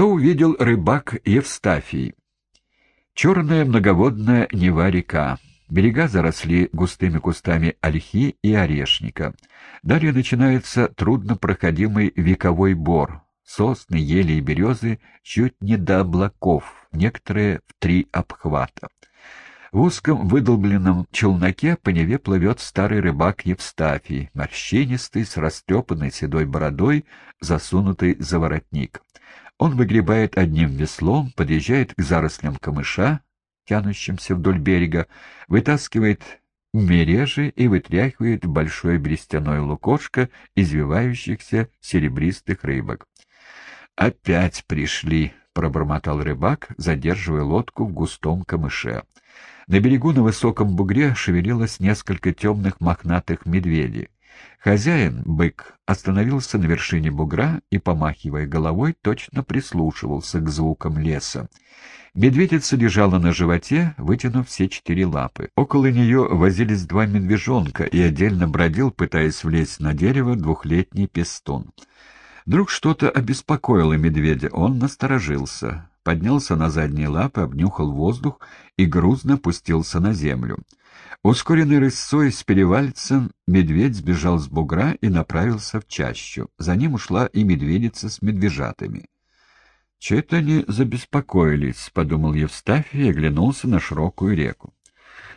Что увидел рыбак Евстафий? Черная многоводная Нева-река. Берега заросли густыми кустами ольхи и орешника. Далее начинается труднопроходимый вековой бор. Сосны, ели и березы чуть не до облаков, некоторые в три обхвата. В узком выдолбленном челноке по Неве плывет старый рыбак Евстафий, морщинистый, с растрепанной седой бородой, засунутый за воротник. Он выгребает одним веслом, подъезжает к зарослям камыша, тянущимся вдоль берега, вытаскивает мережи и вытряхивает большое берестяное лукошко извивающихся серебристых рыбок. «Опять пришли!» — пробормотал рыбак, задерживая лодку в густом камыше. На берегу на высоком бугре шевелилось несколько темных мохнатых медведей. Хозяин, бык, остановился на вершине бугра и, помахивая головой, точно прислушивался к звукам леса. Медведица лежала на животе, вытянув все четыре лапы. Около нее возились два медвежонка, и отдельно бродил, пытаясь влезть на дерево, двухлетний пестун. Вдруг что-то обеспокоило медведя, он насторожился поднялся на задние лапы, обнюхал воздух и грузно пустился на землю. Ускоренный рысцой с перевальцем медведь сбежал с бугра и направился в чащу. За ним ушла и медведица с медвежатами. «Че-то они забеспокоились», — подумал Евстафий и оглянулся на широкую реку.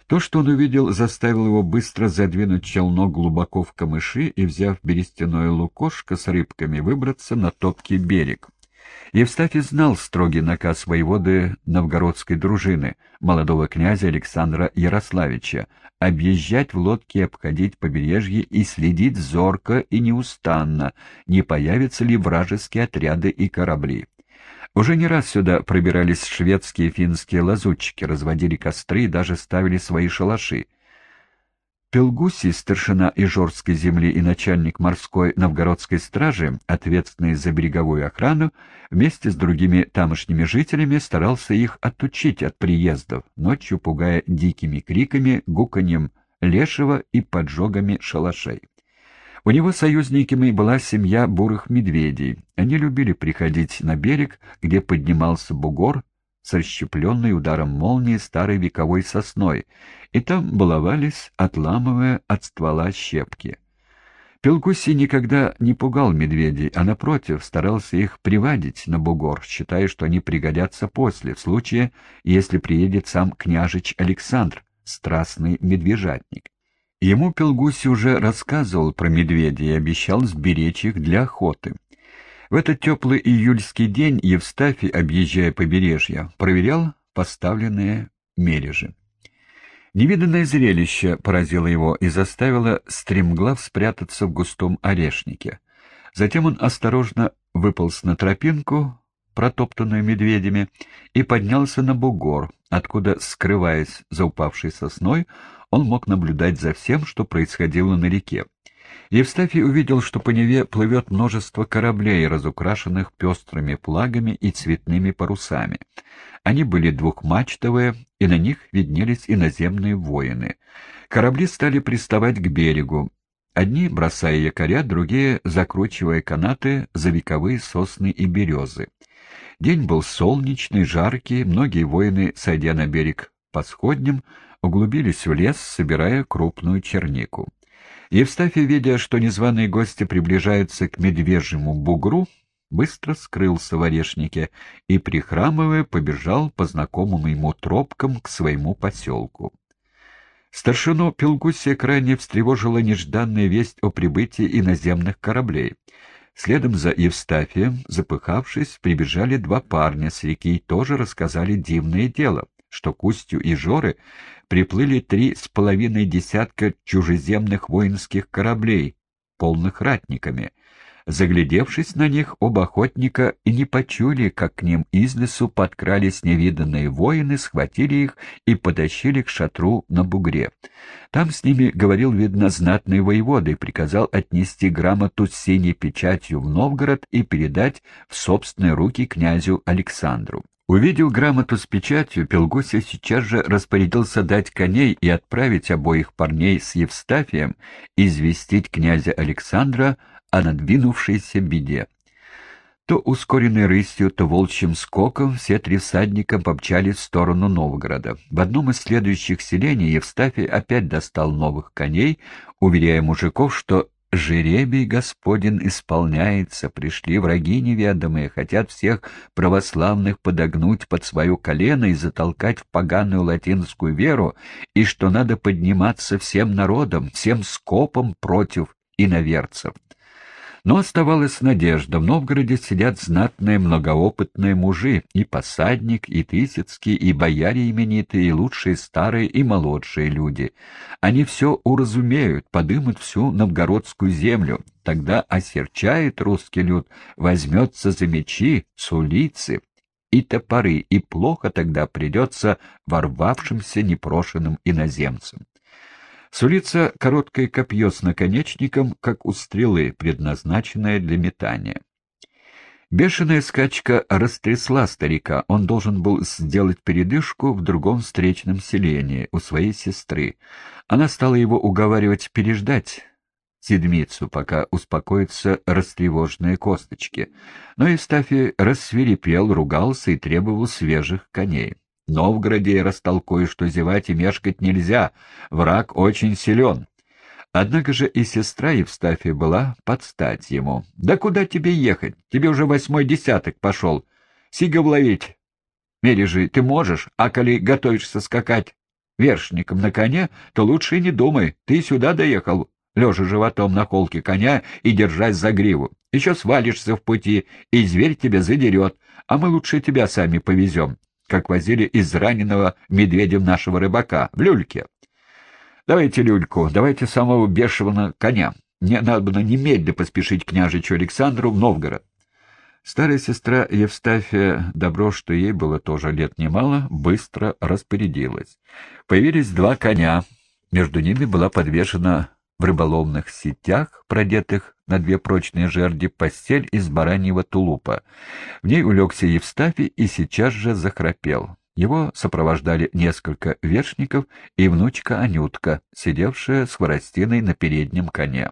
То, что он увидел, заставило его быстро задвинуть челнок глубоко в камыши и, взяв берестяное лукошко с рыбками, выбраться на топкий берег. Евстафий знал строгий наказ воеводы новгородской дружины, молодого князя Александра Ярославича, объезжать в лодке обходить побережье и следить зорко и неустанно, не появятся ли вражеские отряды и корабли. Уже не раз сюда пробирались шведские и финские лазутчики, разводили костры и даже ставили свои шалаши. Пелгуси, старшина Ижорской земли и начальник морской новгородской стражи, ответственный за береговую охрану, вместе с другими тамошними жителями старался их отучить от приездов, ночью пугая дикими криками, гуканьем лешего и поджогами шалашей. У него союзниками была семья бурых медведей. Они любили приходить на берег, где поднимался бугор, с расщепленной ударом молнии старой вековой сосной, и там баловались, отламывая от ствола щепки. Пелгуси никогда не пугал медведей, а, напротив, старался их приводить на бугор, считая, что они пригодятся после, в случае, если приедет сам княжич Александр, страстный медвежатник. Ему Пелгуси уже рассказывал про медведей и обещал сберечь их для охоты. В этот теплый июльский день Евстафий, объезжая побережье, проверял поставленные мережи. Невиданное зрелище поразило его и заставило стремглав спрятаться в густом орешнике. Затем он осторожно выполз на тропинку, протоптанную медведями, и поднялся на бугор, откуда, скрываясь за упавшей сосной, он мог наблюдать за всем, что происходило на реке. Евстафий увидел, что по Неве плывет множество кораблей, разукрашенных пестрыми флагами и цветными парусами. Они были двухмачтовые, и на них виднелись иноземные воины. Корабли стали приставать к берегу, одни бросая якоря, другие закручивая канаты за вековые сосны и березы. День был солнечный, жаркий, многие воины, сойдя на берег по сходням, углубились в лес, собирая крупную чернику. Евстафий, видя, что незваные гости приближаются к медвежьему бугру, быстро скрылся в орешнике и, прихрамывая, побежал по знакомым ему тропкам к своему поселку. Старшину Пелгусия крайне встревожила нежданная весть о прибытии иноземных кораблей. Следом за Евстафием, запыхавшись, прибежали два парня с реки и тоже рассказали дивное дело что к устью Ижоры приплыли три с половиной десятка чужеземных воинских кораблей, полных ратниками. Заглядевшись на них, оба охотника и не почули, как к ним из лесу подкрались невиданные воины, схватили их и потащили к шатру на бугре. Там с ними говорил, видно, знатный воевода и приказал отнести грамоту с синей печатью в Новгород и передать в собственные руки князю Александру. Увидел грамоту с печатью, Пелгуся сейчас же распорядился дать коней и отправить обоих парней с Евстафием известить князя Александра о надвинувшейся беде. То ускоренной рысью, то волчьим скоком все три всадника помчались в сторону Новгорода. В одном из следующих селений Евстафий опять достал новых коней, уверяя мужиков, что «жеребий господин исполняется, пришли враги неведомые, хотят всех православных подогнуть под свое колено и затолкать в поганую латинскую веру, и что надо подниматься всем народом, всем скопом против иноверцев». Но оставалась надежда. В Новгороде сидят знатные многоопытные мужи, и посадник, и Тысяцкий, и бояре именитые, и лучшие старые, и молодшие люди. Они все уразумеют, подымут всю новгородскую землю. Тогда осерчает русский люд, возьмется за мечи, с улицы и топоры, и плохо тогда придется ворвавшимся непрошенным иноземцам. Сулится короткое копье с наконечником, как у стрелы, предназначенное для метания. Бешеная скачка растрясла старика. Он должен был сделать передышку в другом встречном селении, у своей сестры. Она стала его уговаривать переждать седмицу, пока успокоятся растревоженные косточки. Но Евстафий рассверепел, ругался и требовал свежих коней. Новгороде я растолкую, что зевать и мешкать нельзя, враг очень силен. Однако же и сестра Евстафия была под стать ему. «Да куда тебе ехать? Тебе уже восьмой десяток пошел. Сигов ловить. Мережи ты можешь, а коли готовишься скакать вершником на коне, то лучше и не думай. Ты сюда доехал, лежа животом на холке коня и держась за гриву. Еще свалишься в пути, и зверь тебя задерет, а мы лучше тебя сами повезем как возили из раненого медведем нашего рыбака, в люльке. Давайте люльку, давайте самого бешеного коня. Мне надо немедленно поспешить княжичу Александру в Новгород. Старая сестра Евстафия, добро, что ей было тоже лет немало, быстро распорядилась. Появились два коня, между ними была подвешена в рыболовных сетях, продетых на две прочные жерди, постель из бараньего тулупа. В ней улегся Евстафий и сейчас же захрапел. Его сопровождали несколько вершников и внучка Анютка, сидевшая с хворостиной на переднем коне.